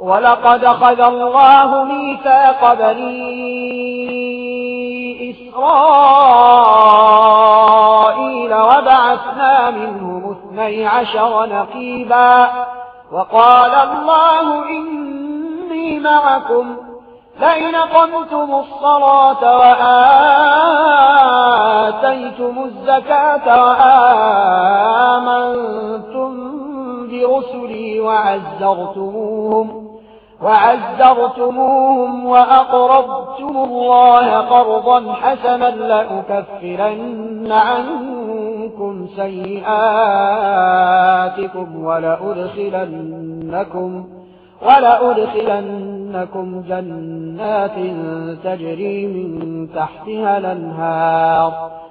ولقد خذ الله ميثاق بني إسرائيل وبعثنا منهم اثني عشر نقيبا وقال الله إني معكم لئن قمتم الصلاة وآتيتم الزكاة وآمنتم برسلي وعزرتموهم وعزرتموهم وأقربتم الله قرضا حسنا لأكفرن عنكم سيئاتكم ولأدخلنكم, ولأدخلنكم جنات تجري من تحتها الانهار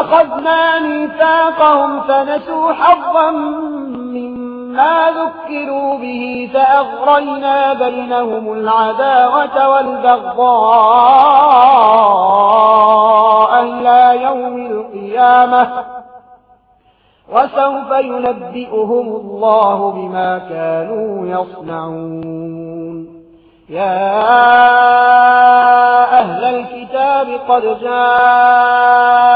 أخذنا ميثاقهم فنسوا حظا مما ذكروا به فأغرينا بينهم العداوة والبغضاء إلى يوم القيامة وسوف ينبئهم الله بما كانوا يصنعون يا أهل الكتاب قد جاءوا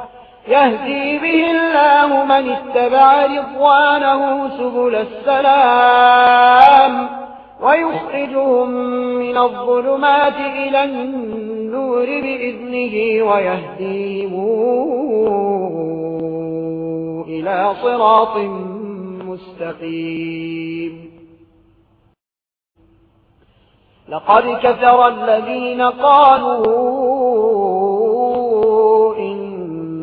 يهدي به الله من اتبع رضوانه سبل السلام ويخرجهم من الظلمات إلى النور بإذنه ويهديهم إلى صراط مستقيم. لقد كثر الذين قالوا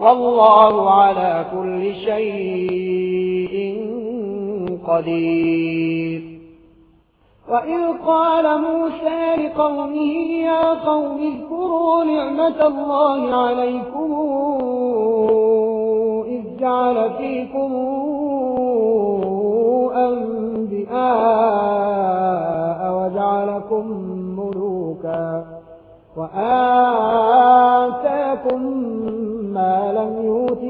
والله على كل شيء قدير. وإذ قال موسى لقومه يا قوم اذكروا نعمة الله عليكم إذ جعل فيكم أنبئاء وجعلكم ملوكا. وآل